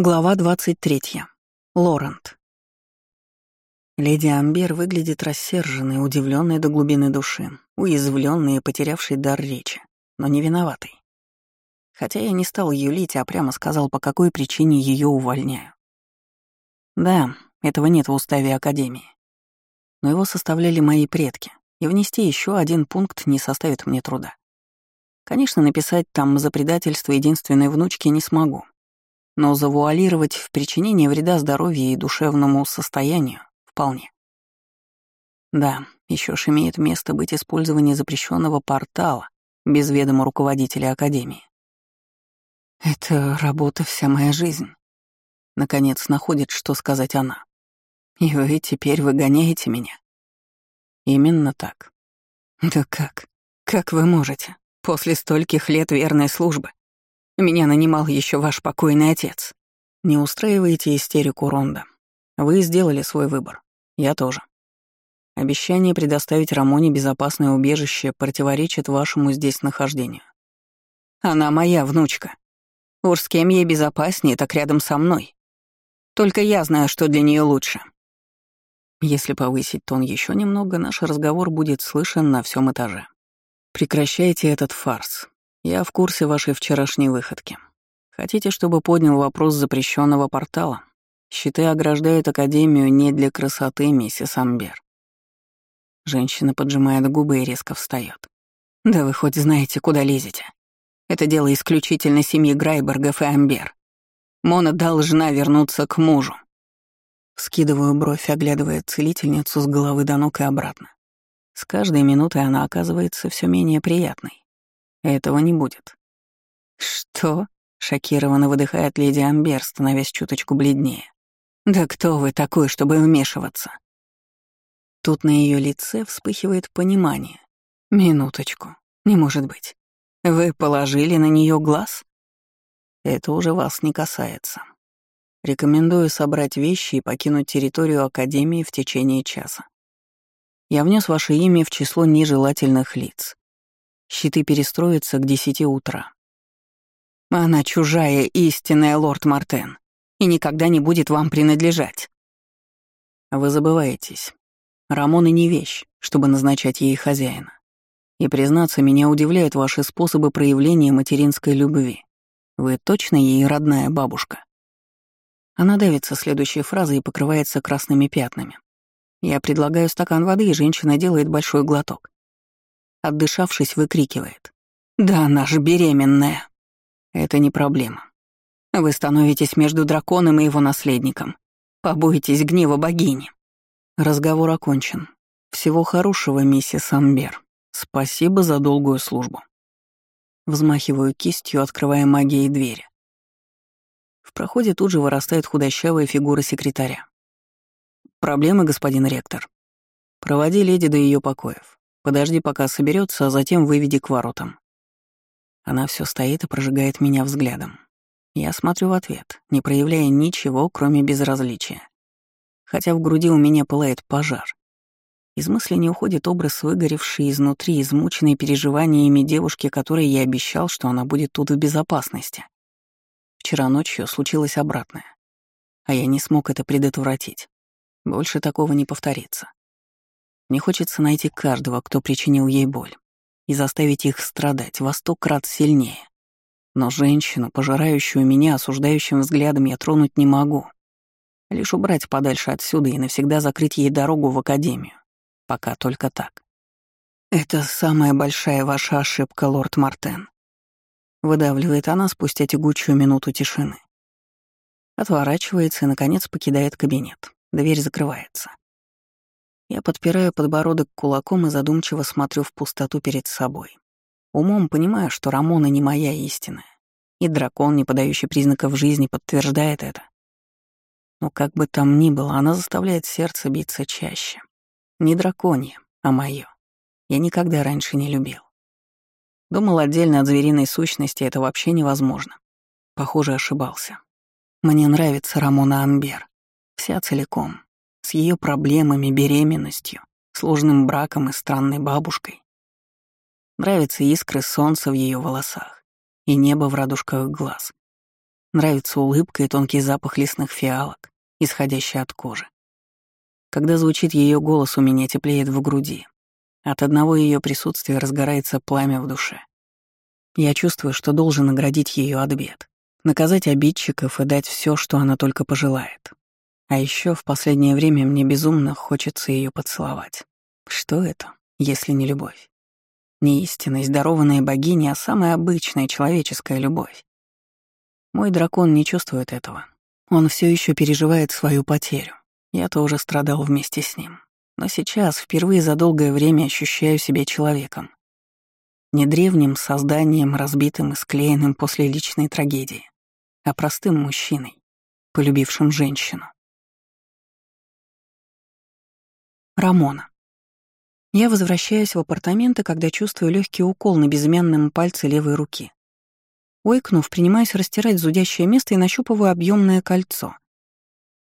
Глава 23. Лорент. Леди Амбер выглядит рассерженной, удивленной до глубины души, уязвленной и потерявшей дар речи, но не виноватой. Хотя я не стал юлить, а прямо сказал, по какой причине ее увольняю. Да, этого нет в уставе Академии. Но его составляли мои предки, и внести еще один пункт не составит мне труда. Конечно, написать там за предательство единственной внучки не смогу, но завуалировать в причинении вреда здоровью и душевному состоянию вполне. Да, еще ж имеет место быть использование запрещенного портала без ведома руководителя Академии. Это работа вся моя жизнь. Наконец находит, что сказать она. И вы теперь выгоняете меня. Именно так. Да как? Как вы можете? После стольких лет верной службы меня нанимал еще ваш покойный отец. Не устраивайте истерику Ронда. Вы сделали свой выбор. Я тоже. Обещание предоставить Рамоне безопасное убежище противоречит вашему здесь нахождению. Она моя внучка. Уж с кем ей безопаснее, так рядом со мной. Только я знаю, что для нее лучше. Если повысить тон еще немного, наш разговор будет слышен на всем этаже. Прекращайте этот фарс. Я в курсе вашей вчерашней выходки. Хотите, чтобы поднял вопрос запрещенного портала? Щиты ограждают Академию не для красоты, миссис Амбер. Женщина поджимает губы и резко встает. Да вы хоть знаете, куда лезете. Это дело исключительно семьи Грайбергов и Амбер. Мона должна вернуться к мужу. Скидываю бровь, оглядывая целительницу с головы до ног и обратно. С каждой минутой она оказывается все менее приятной. Этого не будет. Что? Шокированно выдыхает леди Амбер, становясь чуточку бледнее. Да кто вы такой, чтобы вмешиваться? Тут на ее лице вспыхивает понимание. Минуточку. Не может быть. Вы положили на нее глаз? Это уже вас не касается. Рекомендую собрать вещи и покинуть территорию Академии в течение часа. Я внес ваше имя в число нежелательных лиц. Щиты перестроятся к десяти утра. Она чужая, истинная, лорд Мартен, и никогда не будет вам принадлежать. Вы забываетесь. Рамона не вещь, чтобы назначать ей хозяина. И, признаться, меня удивляют ваши способы проявления материнской любви. Вы точно ей родная бабушка? Она давится следующей фразой и покрывается красными пятнами. Я предлагаю стакан воды, и женщина делает большой глоток отдышавшись, выкрикивает. «Да она же беременная!» «Это не проблема. Вы становитесь между драконом и его наследником. Побойтесь гнева богини». Разговор окончен. Всего хорошего, миссис Амбер. Спасибо за долгую службу. Взмахиваю кистью, открывая магией двери. В проходе тут же вырастает худощавая фигура секретаря. «Проблемы, господин ректор. Проводи леди до ее покоев. Подожди, пока соберется, а затем выведи к воротам. Она все стоит и прожигает меня взглядом. Я смотрю в ответ, не проявляя ничего, кроме безразличия. Хотя в груди у меня пылает пожар. Из мысли не уходит образ выгоревшей изнутри, измученной переживаниями девушки, которой я обещал, что она будет тут в безопасности. Вчера ночью случилось обратное. А я не смог это предотвратить. Больше такого не повторится. Мне хочется найти каждого, кто причинил ей боль, и заставить их страдать во сто крат сильнее. Но женщину, пожирающую меня осуждающим взглядом, я тронуть не могу. Лишь убрать подальше отсюда и навсегда закрыть ей дорогу в академию. Пока только так. «Это самая большая ваша ошибка, лорд Мартен», — выдавливает она спустя тягучую минуту тишины. Отворачивается и, наконец, покидает кабинет. Дверь закрывается. Я подпираю подбородок кулаком и задумчиво смотрю в пустоту перед собой. Умом понимаю, что Рамона не моя истина, и дракон, не подающий признаков жизни, подтверждает это. Но как бы там ни было, она заставляет сердце биться чаще. Не драконье, а моё. Я никогда раньше не любил. Думал, отдельно от звериной сущности это вообще невозможно. Похоже, ошибался. Мне нравится Рамона Анбер. Вся целиком, с ее проблемами, беременностью, сложным браком и странной бабушкой. Нравятся искры солнца в ее волосах и небо в радужках глаз. Нравится улыбка и тонкий запах лесных фиалок, исходящий от кожи. Когда звучит ее голос, у меня теплеет в груди. От одного ее присутствия разгорается пламя в душе. Я чувствую, что должен наградить ее от бед, наказать обидчиков и дать все, что она только пожелает. А еще в последнее время мне безумно хочется ее поцеловать. Что это, если не любовь? Не истинность, дарованная богиня, а самая обычная человеческая любовь. Мой дракон не чувствует этого. Он все еще переживает свою потерю. Я тоже страдал вместе с ним. Но сейчас, впервые за долгое время, ощущаю себя человеком. Не древним созданием, разбитым и склеенным после личной трагедии, а простым мужчиной, полюбившим женщину. Рамона. Я возвращаюсь в апартаменты, когда чувствую легкий укол на безымянном пальце левой руки. Ойкнув, принимаюсь растирать зудящее место и нащупываю объемное кольцо.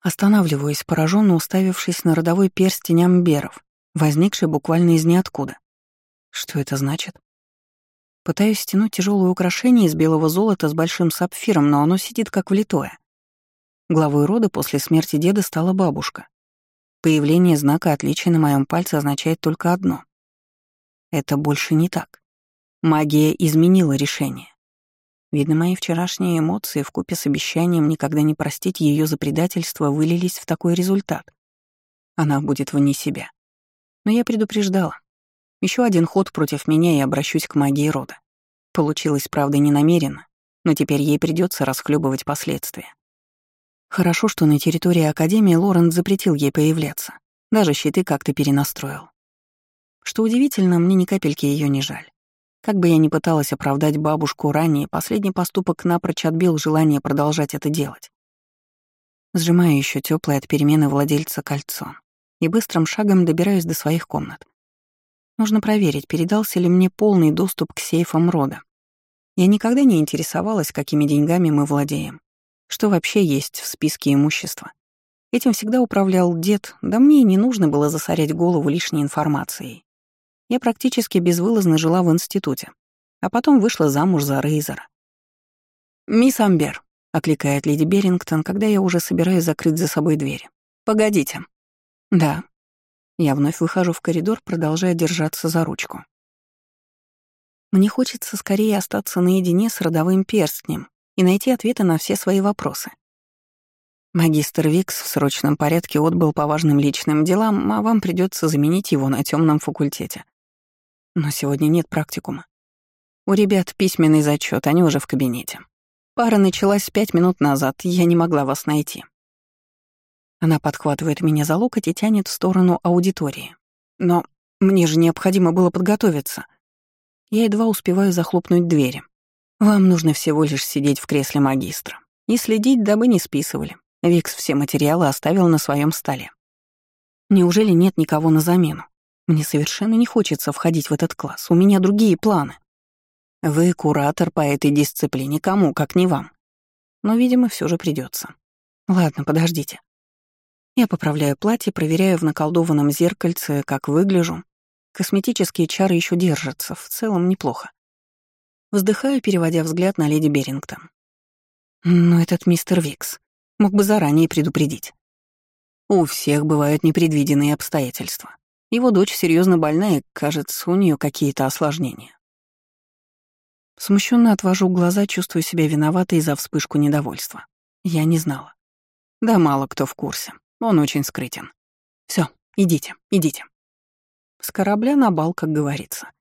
Останавливаюсь, пораженно уставившись на родовой перстень амберов, возникший буквально из ниоткуда. Что это значит? Пытаюсь стянуть тяжелое украшение из белого золота с большим сапфиром, но оно сидит как влитое. Главой рода после смерти деда стала бабушка. Появление знака отличия на моем пальце означает только одно. Это больше не так. Магия изменила решение. Видно, мои вчерашние эмоции в купе с обещанием никогда не простить ее за предательство вылились в такой результат. Она будет вне себя. Но я предупреждала. Еще один ход против меня и обращусь к магии рода. Получилось, правда, не намеренно, но теперь ей придется расхлебывать последствия. Хорошо, что на территории Академии Лорент запретил ей появляться. Даже щиты как-то перенастроил. Что удивительно, мне ни капельки ее не жаль. Как бы я ни пыталась оправдать бабушку ранее, последний поступок напрочь отбил желание продолжать это делать. Сжимаю еще теплое от перемены владельца кольцо и быстрым шагом добираюсь до своих комнат. Нужно проверить, передался ли мне полный доступ к сейфам рода. Я никогда не интересовалась, какими деньгами мы владеем. Что вообще есть в списке имущества? Этим всегда управлял дед, да мне и не нужно было засорять голову лишней информацией. Я практически безвылазно жила в институте, а потом вышла замуж за Рейзера. «Мисс Амбер», — окликает леди Берингтон, когда я уже собираюсь закрыть за собой дверь. «Погодите». «Да». Я вновь выхожу в коридор, продолжая держаться за ручку. Мне хочется скорее остаться наедине с родовым перстнем, и найти ответы на все свои вопросы. Магистр Викс в срочном порядке отбыл по важным личным делам, а вам придется заменить его на темном факультете. Но сегодня нет практикума. У ребят письменный зачет, они уже в кабинете. Пара началась пять минут назад, я не могла вас найти. Она подхватывает меня за локоть и тянет в сторону аудитории. Но мне же необходимо было подготовиться. Я едва успеваю захлопнуть двери. Вам нужно всего лишь сидеть в кресле магистра и следить, дабы не списывали. Викс все материалы оставил на своем столе. Неужели нет никого на замену? Мне совершенно не хочется входить в этот класс, у меня другие планы. Вы куратор по этой дисциплине, кому, как не вам. Но, видимо, все же придется. Ладно, подождите. Я поправляю платье, проверяю в наколдованном зеркальце, как выгляжу. Косметические чары еще держатся, в целом неплохо. Вздыхаю, переводя взгляд на леди Берингтон. Но этот мистер Викс мог бы заранее предупредить. У всех бывают непредвиденные обстоятельства. Его дочь серьезно больна, и, кажется, у нее какие-то осложнения. Смущенно отвожу глаза, чувствую себя виноватой за вспышку недовольства. Я не знала. Да мало кто в курсе. Он очень скрытен. Все, идите, идите. С корабля на бал, как говорится.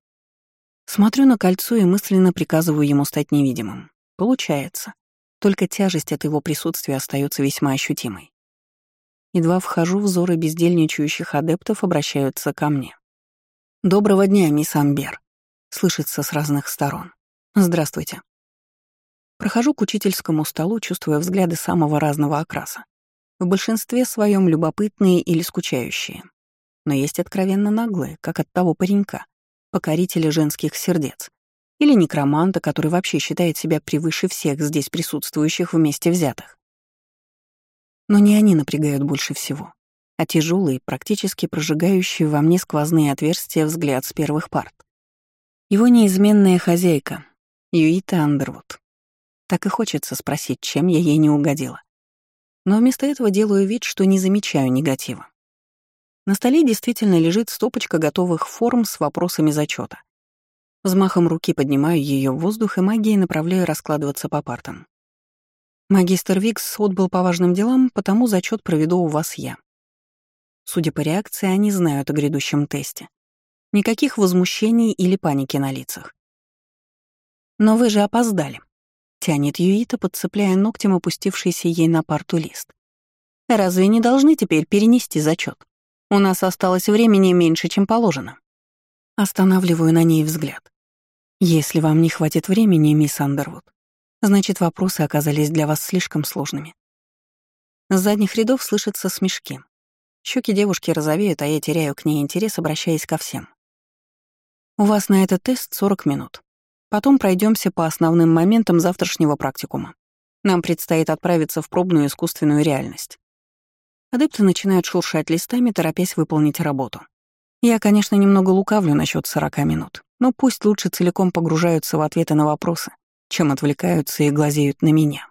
Смотрю на кольцо и мысленно приказываю ему стать невидимым. Получается. Только тяжесть от его присутствия остается весьма ощутимой. Едва вхожу, взоры бездельничающих адептов обращаются ко мне. «Доброго дня, мисс Амбер», — слышится с разных сторон. «Здравствуйте». Прохожу к учительскому столу, чувствуя взгляды самого разного окраса. В большинстве своем любопытные или скучающие. Но есть откровенно наглые, как от того паренька, покорителя женских сердец, или некроманта, который вообще считает себя превыше всех здесь присутствующих вместе взятых. Но не они напрягают больше всего, а тяжелый, практически прожигающий во мне сквозные отверстия взгляд с первых парт. Его неизменная хозяйка, Юита Андервуд. Так и хочется спросить, чем я ей не угодила. Но вместо этого делаю вид, что не замечаю негатива. На столе действительно лежит стопочка готовых форм с вопросами зачета. Взмахом руки поднимаю ее в воздух и магией направляю раскладываться по партам. Магистр Викс отбыл по важным делам, потому зачет проведу у вас я. Судя по реакции, они знают о грядущем тесте. Никаких возмущений или паники на лицах. «Но вы же опоздали», — тянет Юита, подцепляя ногтем опустившийся ей на парту лист. «Разве не должны теперь перенести зачет? У нас осталось времени меньше, чем положено». Останавливаю на ней взгляд. «Если вам не хватит времени, мисс Андервуд, значит, вопросы оказались для вас слишком сложными». С задних рядов слышатся смешки. Щеки девушки розовеют, а я теряю к ней интерес, обращаясь ко всем. У вас на этот тест 40 минут. Потом пройдемся по основным моментам завтрашнего практикума. Нам предстоит отправиться в пробную искусственную реальность. Адепты начинают шуршать листами, торопясь выполнить работу. Я, конечно, немного лукавлю насчет 40 минут, но пусть лучше целиком погружаются в ответы на вопросы, чем отвлекаются и глазеют на меня.